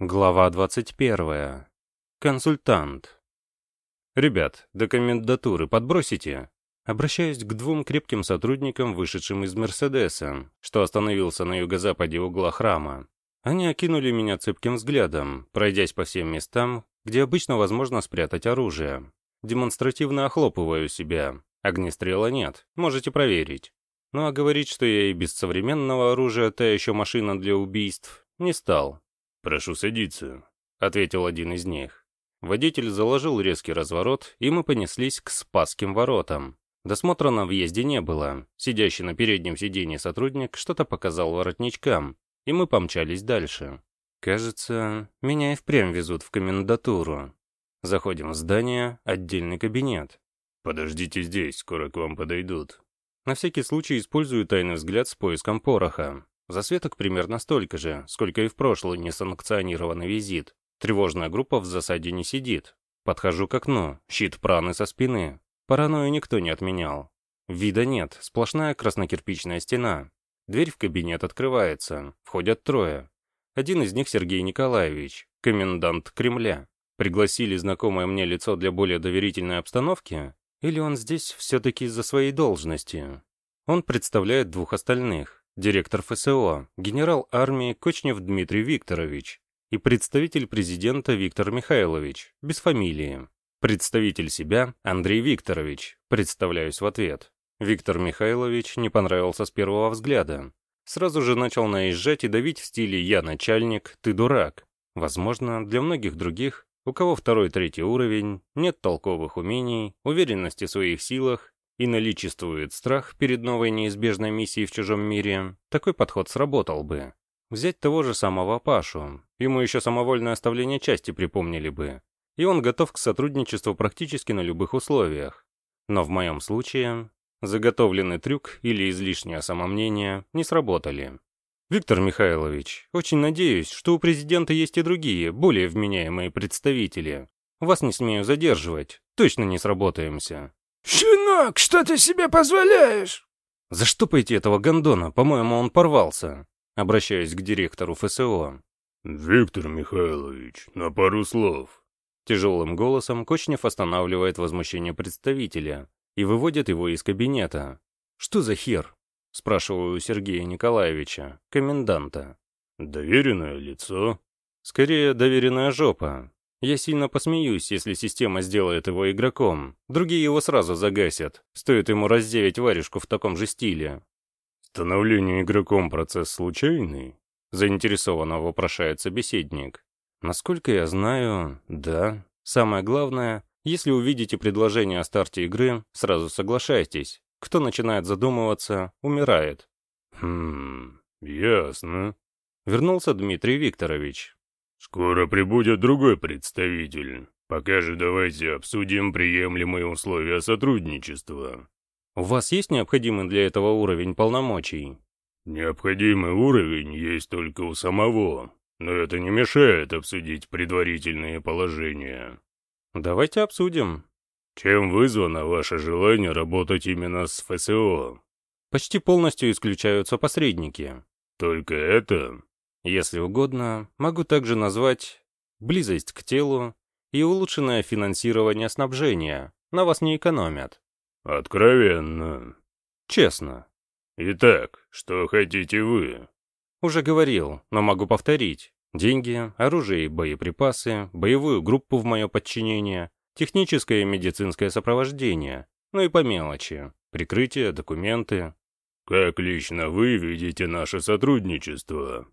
Глава 21. Консультант. «Ребят, до комендатуры подбросите?» Обращаюсь к двум крепким сотрудникам, вышедшим из «Мерседеса», что остановился на юго-западе угла храма. Они окинули меня цепким взглядом, пройдясь по всем местам, где обычно возможно спрятать оружие. Демонстративно охлопываю себя. Огнестрела нет, можете проверить. Ну а говорить, что я и без современного оружия та еще машина для убийств, не стал. «Прошу садиться», — ответил один из них. Водитель заложил резкий разворот, и мы понеслись к Спасским воротам. Досмотра на въезде не было. Сидящий на переднем сиденье сотрудник что-то показал воротничкам, и мы помчались дальше. Кажется, меня и впрямь везут в комендатуру. Заходим в здание, отдельный кабинет. «Подождите здесь, скоро к вам подойдут». На всякий случай использую тайный взгляд с поиском пороха. Засветок примерно столько же, сколько и в прошлый несанкционированный визит. Тревожная группа в засаде не сидит. Подхожу к окну, щит праны со спины. Паранойю никто не отменял. Вида нет, сплошная краснокирпичная стена. Дверь в кабинет открывается, входят трое. Один из них Сергей Николаевич, комендант Кремля. Пригласили знакомое мне лицо для более доверительной обстановки? Или он здесь все-таки из-за своей должности? Он представляет двух остальных директор ФСО, генерал армии Кочнев Дмитрий Викторович и представитель президента Виктор Михайлович, без фамилии. Представитель себя Андрей Викторович, представляюсь в ответ. Виктор Михайлович не понравился с первого взгляда. Сразу же начал наезжать и давить в стиле «я начальник, ты дурак». Возможно, для многих других, у кого второй-третий уровень, нет толковых умений, уверенности в своих силах и наличествует страх перед новой неизбежной миссией в чужом мире, такой подход сработал бы. Взять того же самого Пашу, ему еще самовольное оставление части припомнили бы, и он готов к сотрудничеству практически на любых условиях. Но в моем случае заготовленный трюк или излишнее самомнение не сработали. Виктор Михайлович, очень надеюсь, что у президента есть и другие, более вменяемые представители. Вас не смею задерживать, точно не сработаемся. «Щенок, что ты себе позволяешь?» «Заштопайте этого гондона, по-моему, он порвался», обращаясь к директору ФСО. «Виктор Михайлович, на пару слов». Тяжелым голосом Кочнев останавливает возмущение представителя и выводит его из кабинета. «Что за хер?» — спрашиваю у Сергея Николаевича, коменданта. «Доверенное лицо». «Скорее, доверенная жопа. Я сильно посмеюсь, если система сделает его игроком. Другие его сразу загасят. Стоит ему раздевить варежку в таком же стиле. «Становление игроком процесс случайный?» Заинтересованно вопрошает собеседник. Насколько я знаю, да. Самое главное, если увидите предложение о старте игры, сразу соглашайтесь. Кто начинает задумываться, умирает. Хм, ясно. Вернулся Дмитрий Викторович. «Скоро прибудет другой представитель. Пока же давайте обсудим приемлемые условия сотрудничества». «У вас есть необходимый для этого уровень полномочий?» «Необходимый уровень есть только у самого, но это не мешает обсудить предварительные положения». «Давайте обсудим». «Чем вызвано ваше желание работать именно с ФСО?» «Почти полностью исключаются посредники». «Только это?» Если угодно, могу также назвать близость к телу и улучшенное финансирование снабжения. На вас не экономят. Откровенно. Честно. Итак, что хотите вы? Уже говорил, но могу повторить. Деньги, оружие и боеприпасы, боевую группу в мое подчинение, техническое и медицинское сопровождение, ну и по мелочи, прикрытие, документы. Как лично вы видите наше сотрудничество?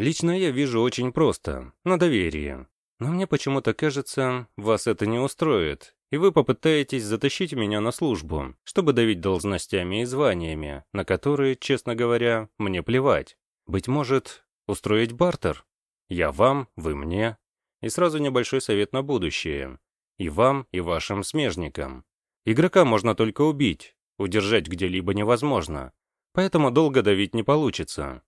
Лично я вижу очень просто, на доверие. Но мне почему-то кажется, вас это не устроит, и вы попытаетесь затащить меня на службу, чтобы давить должностями и званиями, на которые, честно говоря, мне плевать. Быть может, устроить бартер? Я вам, вы мне. И сразу небольшой совет на будущее. И вам, и вашим смежникам. Игрока можно только убить, удержать где-либо невозможно. Поэтому долго давить не получится.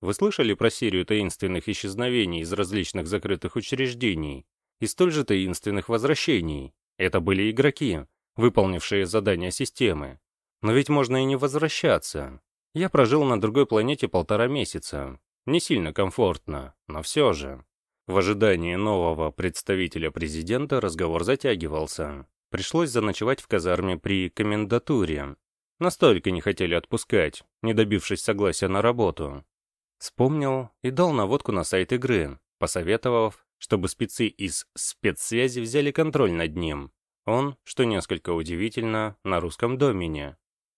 Вы слышали про серию таинственных исчезновений из различных закрытых учреждений и столь же таинственных возвращений? Это были игроки, выполнившие задания системы. Но ведь можно и не возвращаться. Я прожил на другой планете полтора месяца. Не сильно комфортно, но все же. В ожидании нового представителя президента разговор затягивался. Пришлось заночевать в казарме при комендатуре. Настолько не хотели отпускать, не добившись согласия на работу. Вспомнил и дал наводку на сайт игры, посоветовав, чтобы спецы из спецсвязи взяли контроль над ним. Он, что несколько удивительно, на русском домене.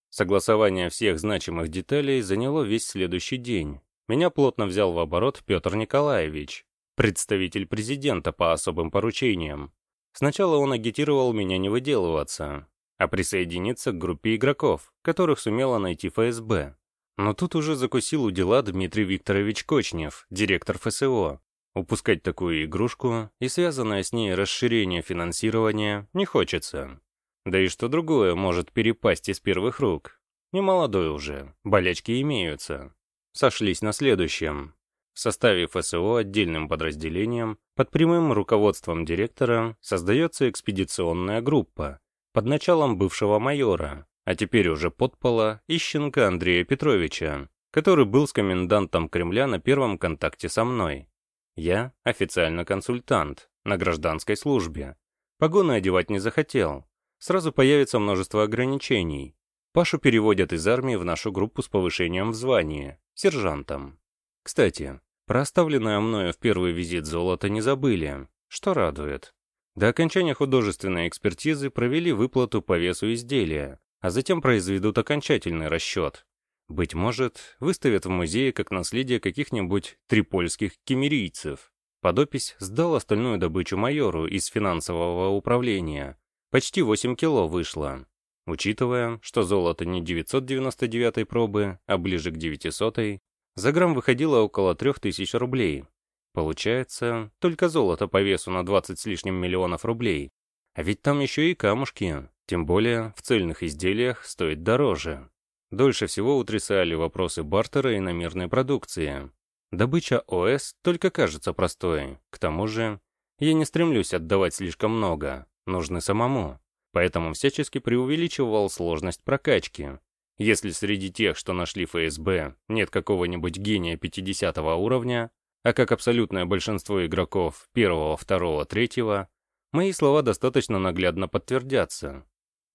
Согласование всех значимых деталей заняло весь следующий день. Меня плотно взял в оборот Петр Николаевич, представитель президента по особым поручениям. Сначала он агитировал меня не выделываться, а присоединиться к группе игроков, которых сумела найти ФСБ. Но тут уже закусил у дела Дмитрий Викторович Кочнев, директор ФСО. Упускать такую игрушку и связанное с ней расширение финансирования не хочется. Да и что другое может перепасть из первых рук. Не молодой уже, болячки имеются. Сошлись на следующем. В составе ФСО отдельным подразделением под прямым руководством директора создается экспедиционная группа под началом бывшего майора, а теперь уже подпола Ищенко Андрея Петровича, который был с комендантом Кремля на первом контакте со мной. Я официально консультант на гражданской службе. Погоны одевать не захотел. Сразу появится множество ограничений. Пашу переводят из армии в нашу группу с повышением в звании, сержантом. Кстати, про оставленное мною в первый визит золото не забыли, что радует. До окончания художественной экспертизы провели выплату по весу изделия, а затем произведут окончательный расчет. Быть может, выставят в музее как наследие каких-нибудь трипольских кемерийцев. Подопись сдал остальную добычу майору из финансового управления. Почти 8 кило вышло. Учитывая, что золото не 999 пробы, а ближе к 900, за грамм выходило около 3000 рублей. Получается, только золото по весу на 20 с лишним миллионов рублей. А ведь там еще и камушки, тем более в цельных изделиях стоит дороже. Дольше всего утрясали вопросы бартера и намерной продукции. Добыча ОС только кажется простой. К тому же, я не стремлюсь отдавать слишком много, нужны самому. Поэтому всячески преувеличивал сложность прокачки, если среди тех, что нашли ФСБ, нет какого-нибудь гения 50 уровня, а как абсолютное большинство игроков первого, второго, третьего, мои слова достаточно наглядно подтвердятся.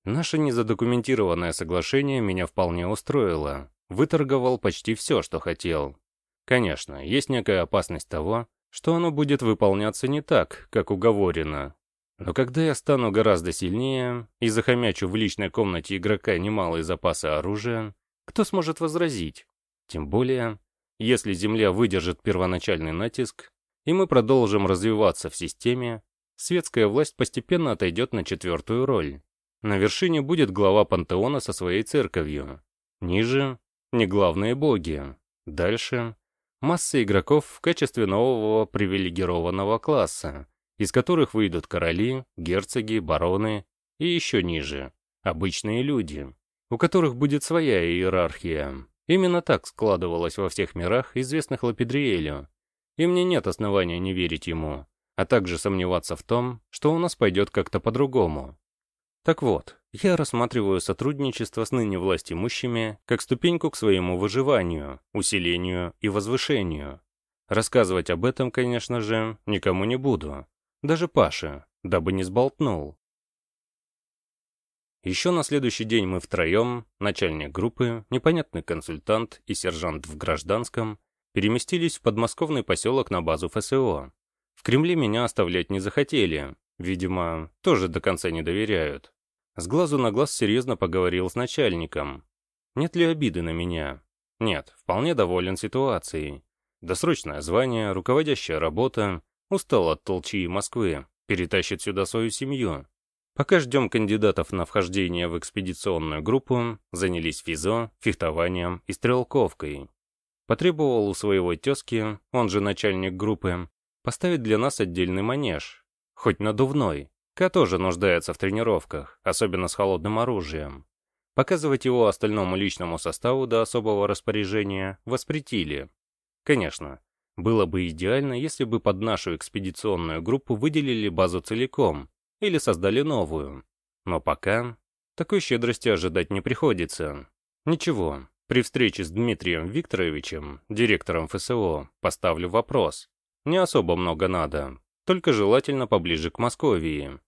Наше незадокументированное соглашение меня вполне устроило. Выторговал почти все, что хотел. Конечно, есть некая опасность того, что оно будет выполняться не так, как уговорено, но когда я стану гораздо сильнее и захомячу в личной комнате игрока немалые запасы оружия, кто сможет возразить? Тем более, если Земля выдержит первоначальный натиск, и мы продолжим развиваться в системе, светская власть постепенно отойдет на четвертую роль. На вершине будет глава пантеона со своей церковью. Ниже — не главные боги. Дальше — масса игроков в качестве нового привилегированного класса, из которых выйдут короли, герцоги, бароны и еще ниже – обычные люди, у которых будет своя иерархия. Именно так складывалось во всех мирах, известных Лапидриэлю, и мне нет основания не верить ему, а также сомневаться в том, что у нас пойдет как-то по-другому. Так вот, я рассматриваю сотрудничество с ныне властимущими как ступеньку к своему выживанию, усилению и возвышению. Рассказывать об этом, конечно же, никому не буду, даже Паша, дабы не сболтнул. Еще на следующий день мы втроем, начальник группы, непонятный консультант и сержант в гражданском, переместились в подмосковный поселок на базу ФСО. В Кремле меня оставлять не захотели, видимо, тоже до конца не доверяют. С глазу на глаз серьезно поговорил с начальником. Нет ли обиды на меня? Нет, вполне доволен ситуацией. Досрочное звание, руководящая работа, Устал от толчии Москвы, перетащит сюда свою семью. Пока ждем кандидатов на вхождение в экспедиционную группу, занялись физо, фехтованием и стрелковкой. Потребовал у своего тезки, он же начальник группы, поставить для нас отдельный манеж, хоть надувной. К тоже нуждается в тренировках, особенно с холодным оружием. Показывать его остальному личному составу до особого распоряжения воспретили. Конечно, было бы идеально, если бы под нашу экспедиционную группу выделили базу целиком или создали новую. Но пока такой щедрости ожидать не приходится. Ничего, при встрече с Дмитрием Викторовичем, директором ФСО, поставлю вопрос. Не особо много надо, только желательно поближе к Московии.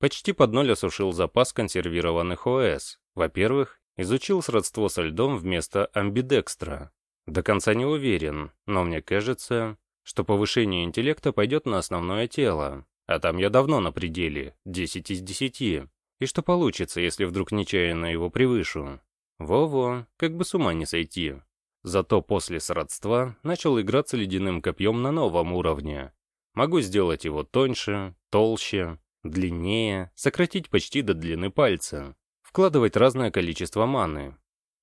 Почти под ноль осушил запас консервированных ОС. Во-первых, изучил сродство со льдом вместо амбидекстра. До конца не уверен, но мне кажется, что повышение интеллекта пойдет на основное тело, а там я давно на пределе, 10 из 10. И что получится, если вдруг нечаянно его превышу? Во-во, как бы с ума не сойти. Зато после сродства начал играться ледяным копьем на новом уровне. Могу сделать его тоньше, толще, длиннее, сократить почти до длины пальца, вкладывать разное количество маны.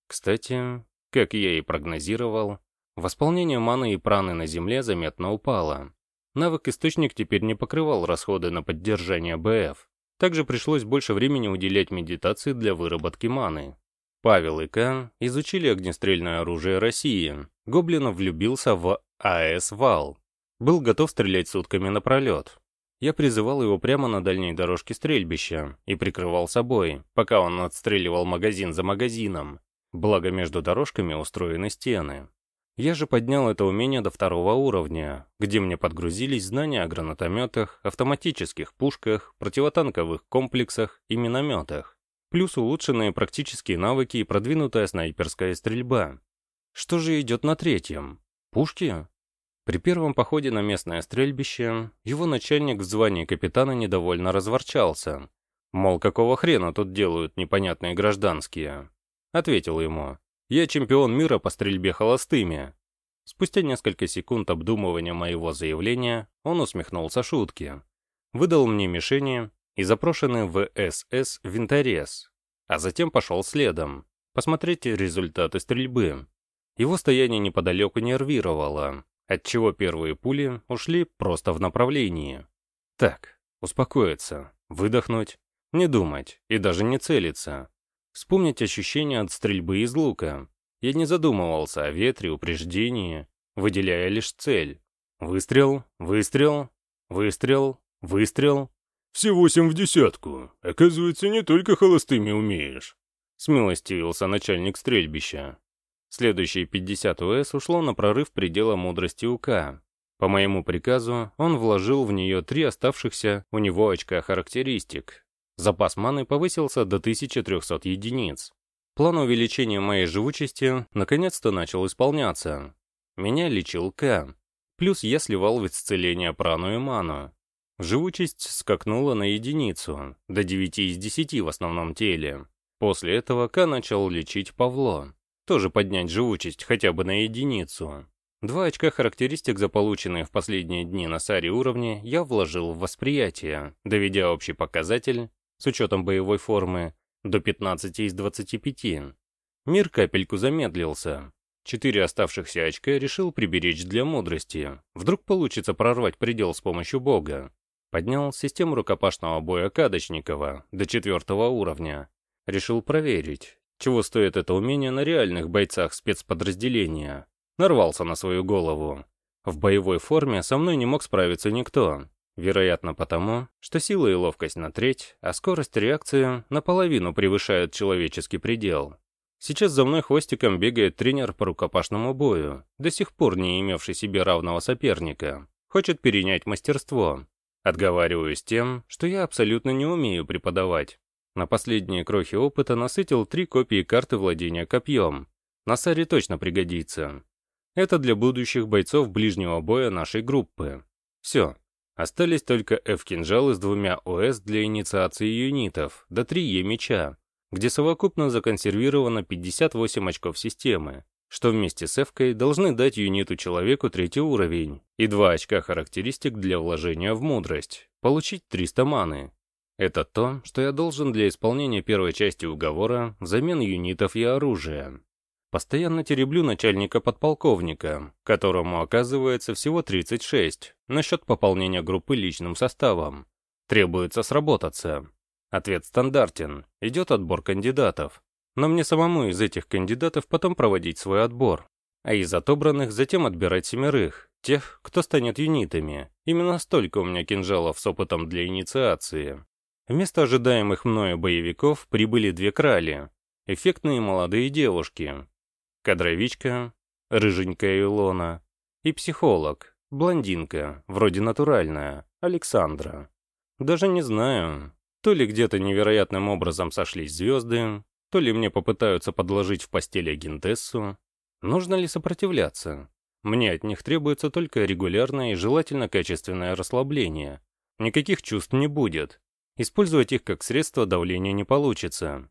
Кстати, как я и прогнозировал, восполнение маны и праны на земле заметно упало. Навык Источник теперь не покрывал расходы на поддержание БФ. Также пришлось больше времени уделять медитации для выработки маны. Павел и К. изучили огнестрельное оружие России. Гоблинов влюбился в АС «Вал». Был готов стрелять сутками напролет. Я призывал его прямо на дальней дорожке стрельбища и прикрывал собой, пока он отстреливал магазин за магазином. Благо между дорожками устроены стены. Я же поднял это умение до второго уровня, где мне подгрузились знания о гранатометах, автоматических пушках, противотанковых комплексах и минометах плюс улучшенные практические навыки и продвинутая снайперская стрельба. Что же идет на третьем? Пушки? При первом походе на местное стрельбище его начальник в звании капитана недовольно разворчался. Мол, какого хрена тут делают непонятные гражданские? Ответил ему, я чемпион мира по стрельбе холостыми. Спустя несколько секунд обдумывания моего заявления он усмехнулся шутки. Выдал мне мишени и запрошенный в СС винторез, а затем пошел следом, посмотреть результаты стрельбы. Его стояние неподалеку нервировало, отчего первые пули ушли просто в направлении. Так, успокоиться, выдохнуть, не думать и даже не целиться. Вспомнить ощущения от стрельбы из лука. Я не задумывался о ветре, упреждении, выделяя лишь цель. Выстрел, выстрел, выстрел, выстрел, все восемь в десятку. Оказывается, не только холостыми умеешь. Смилостивился начальник стрельбища. Следующие 50 УС ушло на прорыв предела мудрости УК. По моему приказу, он вложил в нее три оставшихся у него очка характеристик. Запас маны повысился до 1300 единиц. План увеличения моей живучести наконец-то начал исполняться. Меня лечил К. Плюс я сливал в исцеление прану и ману. Живучесть скакнула на единицу, до 9 из 10 в основном теле. После этого К начал лечить Павло. Тоже поднять живучесть хотя бы на единицу. Два очка характеристик за полученные в последние дни на Саре уровне я вложил в восприятие, доведя общий показатель, с учетом боевой формы, до 15 из 25. Мир капельку замедлился. Четыре оставшихся очка решил приберечь для мудрости. Вдруг получится прорвать предел с помощью бога. Поднял систему рукопашного боя Кадочникова до четвертого уровня. Решил проверить, чего стоит это умение на реальных бойцах спецподразделения. Нарвался на свою голову. В боевой форме со мной не мог справиться никто. Вероятно потому, что сила и ловкость на треть, а скорость реакции наполовину превышают человеческий предел. Сейчас за мной хвостиком бегает тренер по рукопашному бою, до сих пор не имевший себе равного соперника. Хочет перенять мастерство, Отговариваюсь тем, что я абсолютно не умею преподавать. На последние крохи опыта насытил три копии карты владения копьем. На Саре точно пригодится. Это для будущих бойцов ближнего боя нашей группы. Все. Остались только F-кинжалы с двумя ОС для инициации юнитов, до три Е-меча, где совокупно законсервировано 58 очков системы что вместе с эвкой должны дать юниту человеку третий уровень и 2 очка характеристик для вложения в мудрость, получить 300 маны. Это то, что я должен для исполнения первой части уговора взамен юнитов и оружия. Постоянно тереблю начальника подполковника, которому оказывается всего 36, насчет пополнения группы личным составом. Требуется сработаться. Ответ стандартен, идет отбор кандидатов. Но мне самому из этих кандидатов потом проводить свой отбор. А из отобранных затем отбирать семерых, тех, кто станет юнитами. Именно столько у меня кинжалов с опытом для инициации. Вместо ожидаемых мною боевиков прибыли две крали. Эффектные молодые девушки. Кадровичка, рыженькая Илона и психолог, Блондинка, вроде натуральная, Александра. Даже не знаю, то ли где-то невероятным образом сошлись звезды, то ли мне попытаются подложить в постель агентессу. Нужно ли сопротивляться? Мне от них требуется только регулярное и желательно качественное расслабление. Никаких чувств не будет. Использовать их как средство давления не получится.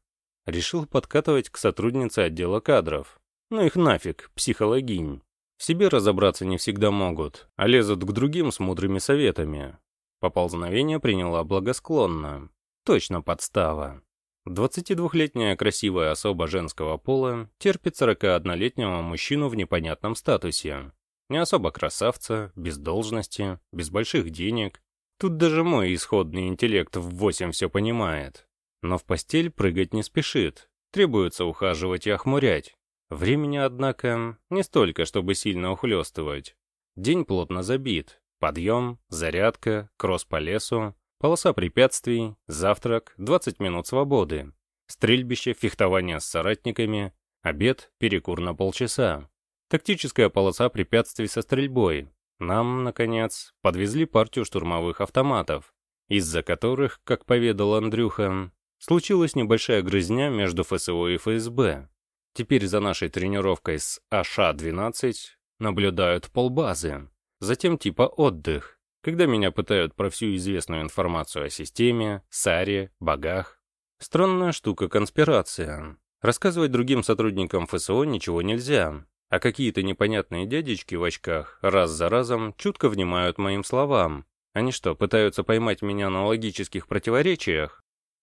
Решил подкатывать к сотруднице отдела кадров. Ну их нафиг, психологинь. В себе разобраться не всегда могут, а лезут к другим с мудрыми советами. Поползновение приняла благосклонно. Точно подстава. 22-летняя красивая особа женского пола терпит 41-летнего мужчину в непонятном статусе. Не особо красавца, без должности, без больших денег. Тут даже мой исходный интеллект в 8 все понимает. Но в постель прыгать не спешит. Требуется ухаживать и охмурять. Времени, однако, не столько, чтобы сильно ухлёстывать. День плотно забит. Подъем, зарядка, кросс по лесу, Полоса препятствий, завтрак, 20 минут свободы, стрельбище, фехтование с соратниками, обед, перекур на полчаса. Тактическая полоса препятствий со стрельбой. Нам, наконец, подвезли партию штурмовых автоматов, из-за которых, как поведал Андрюха, случилась небольшая грызня между ФСО и ФСБ. Теперь за нашей тренировкой с АШ-12 наблюдают полбазы. Затем типа отдых когда меня пытают про всю известную информацию о системе, САРе, богах. Странная штука конспирация. Рассказывать другим сотрудникам ФСО ничего нельзя, а какие-то непонятные дядечки в очках раз за разом чутко внимают моим словам. Они что, пытаются поймать меня на логических противоречиях?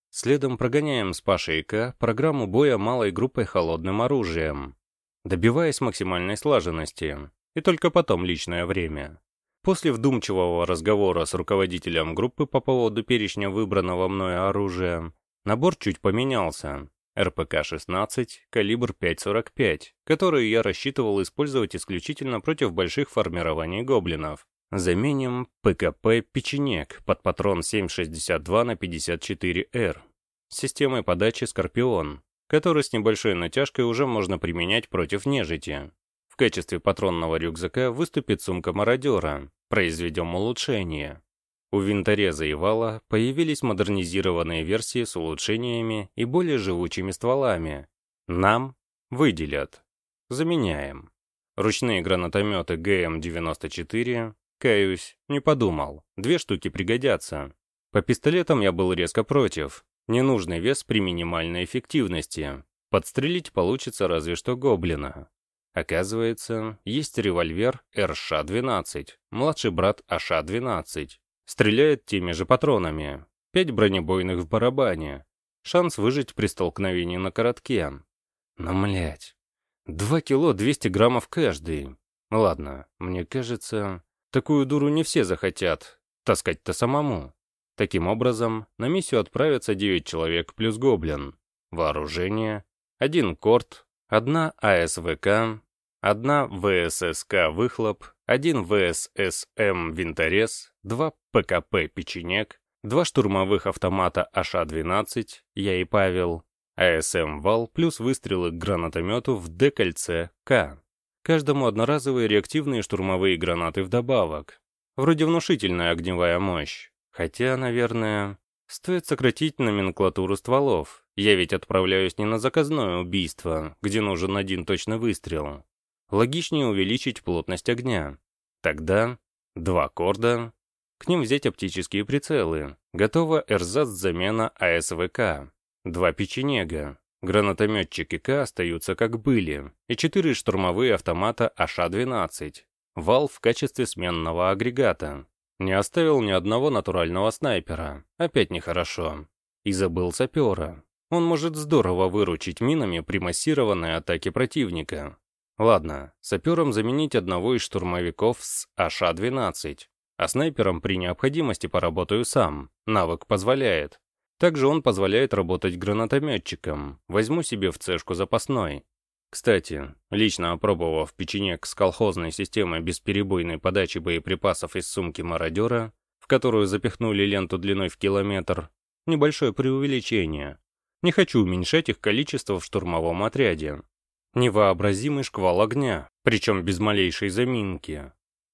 Следом прогоняем с Пашей К программу боя малой группой холодным оружием, добиваясь максимальной слаженности, и только потом личное время. После вдумчивого разговора с руководителем группы по поводу перечня выбранного мной оружия, набор чуть поменялся. РПК-16, калибр 5.45, который я рассчитывал использовать исключительно против больших формирований гоблинов. Заменим ПКП «Печенек» под патрон 7,62 на 54Р с системой подачи «Скорпион», который с небольшой натяжкой уже можно применять против нежити. В качестве патронного рюкзака выступит сумка мародера, Произведем улучшение. У винтореза и вала появились модернизированные версии с улучшениями и более живучими стволами. Нам выделят. Заменяем. Ручные гранатометы ГМ-94, каюсь, не подумал, две штуки пригодятся. По пистолетам я был резко против. Ненужный вес при минимальной эффективности. Подстрелить получится разве что гоблина. Оказывается, есть револьвер РШ-12, младший брат АШ-12. Стреляет теми же патронами. Пять бронебойных в барабане. Шанс выжить при столкновении на коротке. Но, млять, два кило 200 граммов каждый. Ладно, мне кажется, такую дуру не все захотят. Таскать-то самому. Таким образом, на миссию отправятся 9 человек плюс гоблин. Вооружение, один корт, одна АСВК, одна ВССК «Выхлоп», один ВССМ «Винторез», два ПКП «Печенек», два штурмовых автомата АШ-12, я и Павел, АСМ «Вал» плюс выстрелы к гранатомету в декольце К. Каждому одноразовые реактивные штурмовые гранаты вдобавок. Вроде внушительная огневая мощь. Хотя, наверное, стоит сократить номенклатуру стволов. Я ведь отправляюсь не на заказное убийство, где нужен один точный выстрел логичнее увеличить плотность огня. Тогда два корда, к ним взять оптические прицелы. Готова эрзац-замена АСВК. Два печенега. Гранатометчик и К остаются как были. И четыре штурмовые автомата АШ-12. Вал в качестве сменного агрегата. Не оставил ни одного натурального снайпера. Опять нехорошо. И забыл сапера. Он может здорово выручить минами при массированной атаке противника. Ладно, сапером заменить одного из штурмовиков с АШ-12, а снайпером при необходимости поработаю сам, навык позволяет. Также он позволяет работать гранатометчиком, возьму себе в цешку запасной. Кстати, лично опробовав печенек с колхозной системой бесперебойной подачи боеприпасов из сумки мародера, в которую запихнули ленту длиной в километр, небольшое преувеличение. Не хочу уменьшать их количество в штурмовом отряде, Невообразимый шквал огня, причем без малейшей заминки.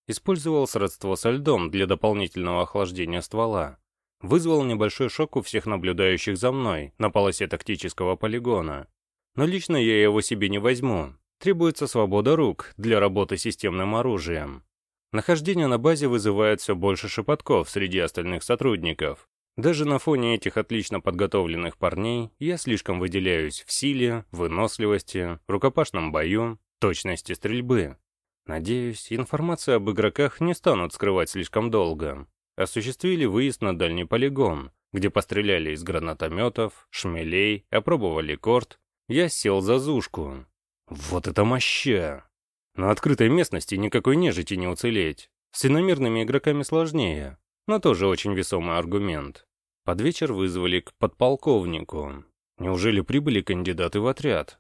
Использовал средство со льдом для дополнительного охлаждения ствола. Вызвал небольшой шок у всех наблюдающих за мной на полосе тактического полигона. Но лично я его себе не возьму. Требуется свобода рук для работы системным оружием. Нахождение на базе вызывает все больше шепотков среди остальных сотрудников. Даже на фоне этих отлично подготовленных парней я слишком выделяюсь в силе, выносливости, рукопашном бою, точности стрельбы. Надеюсь, информацию об игроках не станут скрывать слишком долго. Осуществили выезд на дальний полигон, где постреляли из гранатометов, шмелей, опробовали корт. Я сел за зушку. Вот это моща! На открытой местности никакой нежити не уцелеть. С иномирными игроками сложнее, но тоже очень весомый аргумент. Под вечер вызвали к подполковнику. Неужели прибыли кандидаты в отряд?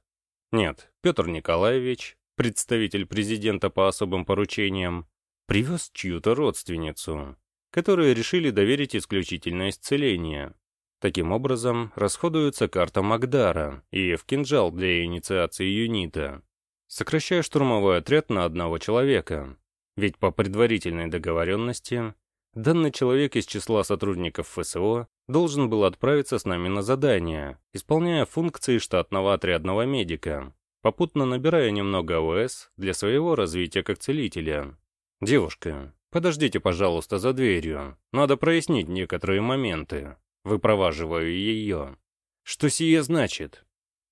Нет, Петр Николаевич, представитель президента по особым поручениям, привез чью-то родственницу, которой решили доверить исключительное исцеление. Таким образом, расходуется карта Магдара и в кинжал для инициации юнита, сокращая штурмовой отряд на одного человека. Ведь по предварительной договоренности, данный человек из числа сотрудников ФСО должен был отправиться с нами на задание, исполняя функции штатного отрядного медика попутно набирая немного ОС для своего развития как целителя. «Девушка, подождите, пожалуйста, за дверью. Надо прояснить некоторые моменты. Выпроваживаю ее. Что сие значит?»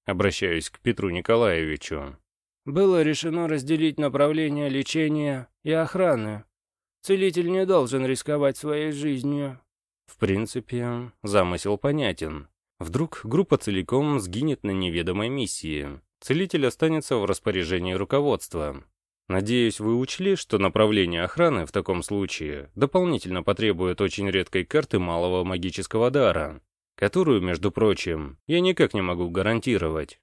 Обращаюсь к Петру Николаевичу. «Было решено разделить направление лечения и охраны. Целитель не должен рисковать своей жизнью». В принципе, замысел понятен. Вдруг группа целиком сгинет на неведомой миссии. Целитель останется в распоряжении руководства. Надеюсь, вы учли, что направление охраны в таком случае дополнительно потребует очень редкой карты малого магического дара, которую, между прочим, я никак не могу гарантировать.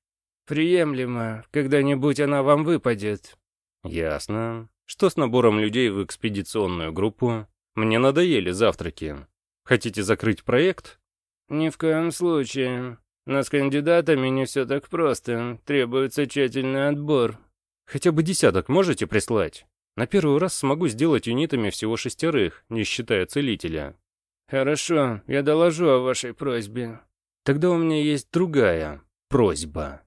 Приемлемо, когда-нибудь она вам выпадет. Ясно. Что с набором людей в экспедиционную группу? Мне надоели завтраки. Хотите закрыть проект? Ни в коем случае. Но с кандидатами не все так просто. Требуется тщательный отбор. Хотя бы десяток можете прислать? На первый раз смогу сделать юнитами всего шестерых, не считая целителя. Хорошо, я доложу о вашей просьбе. Тогда у меня есть другая просьба.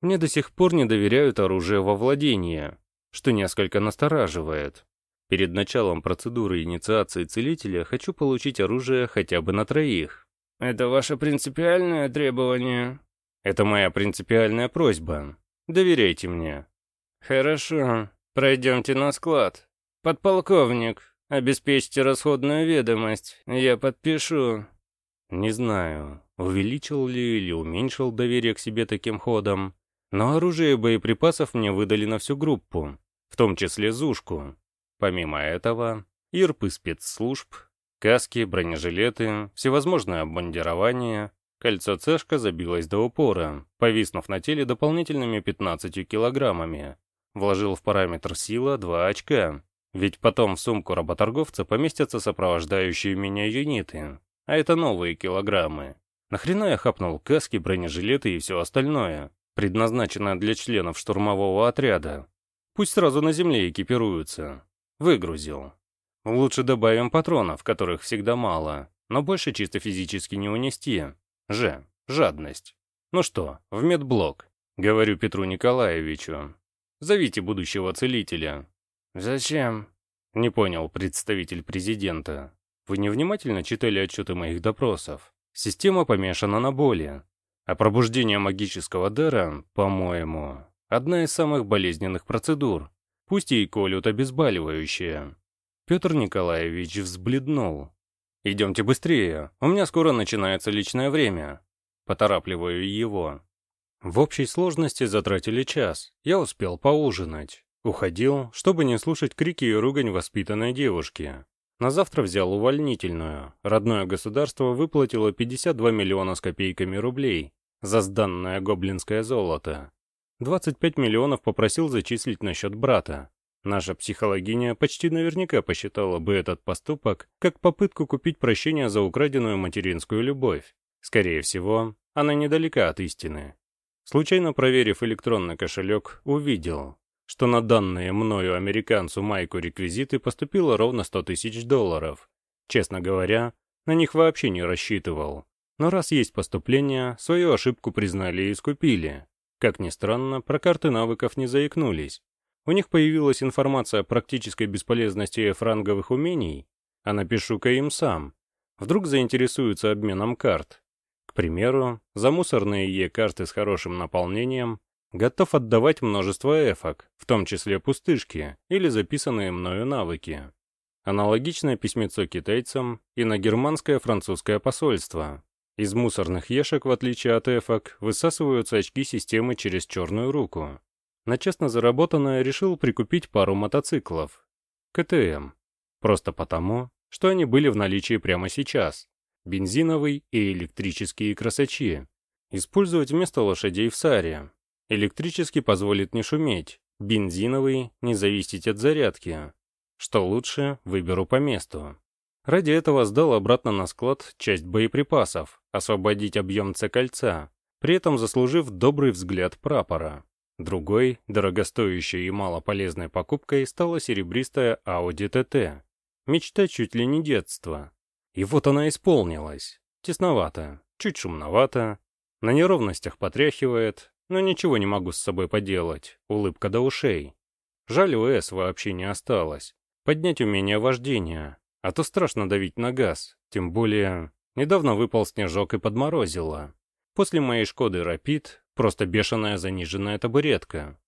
Мне до сих пор не доверяют оружие во владении, что несколько настораживает. Перед началом процедуры инициации целителя хочу получить оружие хотя бы на троих. Это ваше принципиальное требование? Это моя принципиальная просьба. Доверяйте мне. Хорошо. Пройдемте на склад. Подполковник, обеспечьте расходную ведомость. Я подпишу. Не знаю, увеличил ли или уменьшил доверие к себе таким ходом, но оружие и боеприпасов мне выдали на всю группу, в том числе Зушку. Помимо этого, ирпы спецслужб, Каски, бронежилеты, всевозможное обмундирование. Кольцо цешка забилось до упора, повиснув на теле дополнительными 15 килограммами. Вложил в параметр сила 2 очка, ведь потом в сумку работорговца поместятся сопровождающие меня юниты, а это новые килограммы. Нахрена я хапнул каски, бронежилеты и все остальное, предназначенное для членов штурмового отряда? Пусть сразу на земле экипируются. Выгрузил. Лучше добавим патронов, которых всегда мало, но больше чисто физически не унести. Ж. Жадность. Ну что, в медблок. Говорю Петру Николаевичу. Зовите будущего целителя. Зачем? Не понял представитель президента. Вы невнимательно читали отчеты моих допросов. Система помешана на боли. А пробуждение магического дара, по-моему, одна из самых болезненных процедур. Пусть и колют обезболивающее. Петр Николаевич взбледнул. «Идемте быстрее, у меня скоро начинается личное время». Поторапливаю его. В общей сложности затратили час. Я успел поужинать. Уходил, чтобы не слушать крики и ругань воспитанной девушки. На завтра взял увольнительную. Родное государство выплатило 52 миллиона с копейками рублей за сданное гоблинское золото. 25 миллионов попросил зачислить на счет брата. Наша психологиня почти наверняка посчитала бы этот поступок как попытку купить прощение за украденную материнскую любовь. Скорее всего, она недалека от истины. Случайно проверив электронный кошелек, увидел, что на данные мною американцу Майку реквизиты поступило ровно 100 тысяч долларов. Честно говоря, на них вообще не рассчитывал. Но раз есть поступление, свою ошибку признали и искупили. Как ни странно, про карты навыков не заикнулись. У них появилась информация о практической бесполезности франговых умений, а напишу-ка им сам. Вдруг заинтересуются обменом карт. К примеру, за мусорные Е-карты с хорошим наполнением готов отдавать множество эфок, в том числе пустышки или записанные мною навыки. Аналогичное письмецо китайцам и на германское французское посольство. Из мусорных ешек, в отличие от эфок, высасываются очки системы через черную руку. На честно заработанное решил прикупить пару мотоциклов. КТМ. Просто потому, что они были в наличии прямо сейчас. Бензиновый и электрические красачи. Использовать вместо лошадей в Саре. Электрический позволит не шуметь, бензиновый — не зависеть от зарядки. Что лучше, выберу по месту. Ради этого сдал обратно на склад часть боеприпасов, освободить объем Ц-кольца, при этом заслужив добрый взгляд прапора. Другой, дорогостоящей и малополезной покупкой стала серебристая Audi TT. Мечта чуть ли не детства. И вот она исполнилась. Тесновато, чуть шумновато, на неровностях потряхивает, но ничего не могу с собой поделать, улыбка до ушей. Жаль, ОС вообще не осталось. Поднять умение вождения, а то страшно давить на газ, тем более недавно выпал снежок и подморозило. После моей «Шкоды Рапид» просто бешеная заниженная табуретка.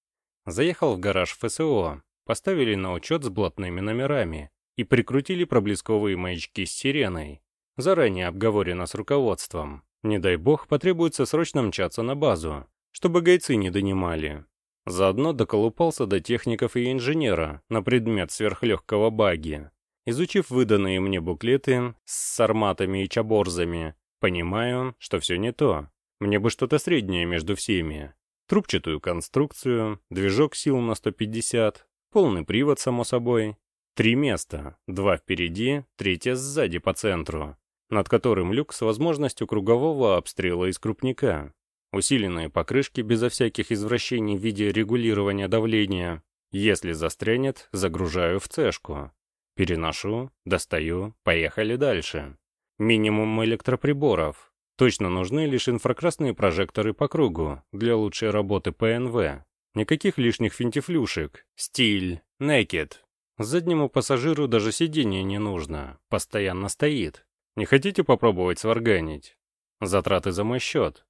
Заехал в гараж ФСО, поставили на учет с блатными номерами и прикрутили проблесковые маячки с сиреной. Заранее обговорено с руководством. Не дай бог, потребуется срочно мчаться на базу, чтобы гайцы не донимали. Заодно доколупался до техников и инженера на предмет сверхлегкого баги. Изучив выданные мне буклеты с сарматами и чаборзами, понимаю, что все не то. Мне бы что-то среднее между всеми. Трубчатую конструкцию, движок сил на 150, полный привод, само собой. Три места, два впереди, третье сзади по центру, над которым люк с возможностью кругового обстрела из крупника усиленные покрышки безо всяких извращений в виде регулирования давления. Если застрянет, загружаю в цешку. Переношу, достаю, поехали дальше. Минимум электроприборов. Точно нужны лишь инфракрасные прожекторы по кругу для лучшей работы ПНВ. Никаких лишних финтифлюшек. Стиль. Naked. Заднему пассажиру даже сиденье не нужно. Постоянно стоит. Не хотите попробовать сварганить? Затраты за мой счет.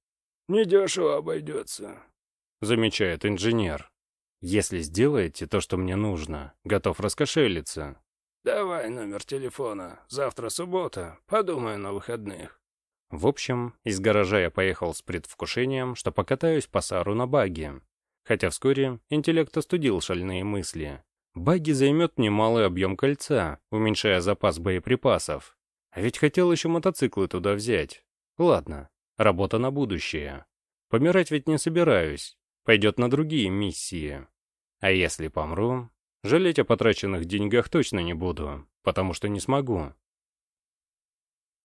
«Недешево обойдется», — замечает инженер. «Если сделаете то, что мне нужно, готов раскошелиться». «Давай номер телефона. Завтра суббота. Подумаю на выходных». В общем, из гаража я поехал с предвкушением, что покатаюсь по Сару на баге. Хотя вскоре интеллект остудил шальные мысли. Баги займет немалый объем кольца, уменьшая запас боеприпасов. А ведь хотел еще мотоциклы туда взять. Ладно, Работа на будущее. Помирать ведь не собираюсь. Пойдет на другие миссии. А если помру, жалеть о потраченных деньгах точно не буду, потому что не смогу.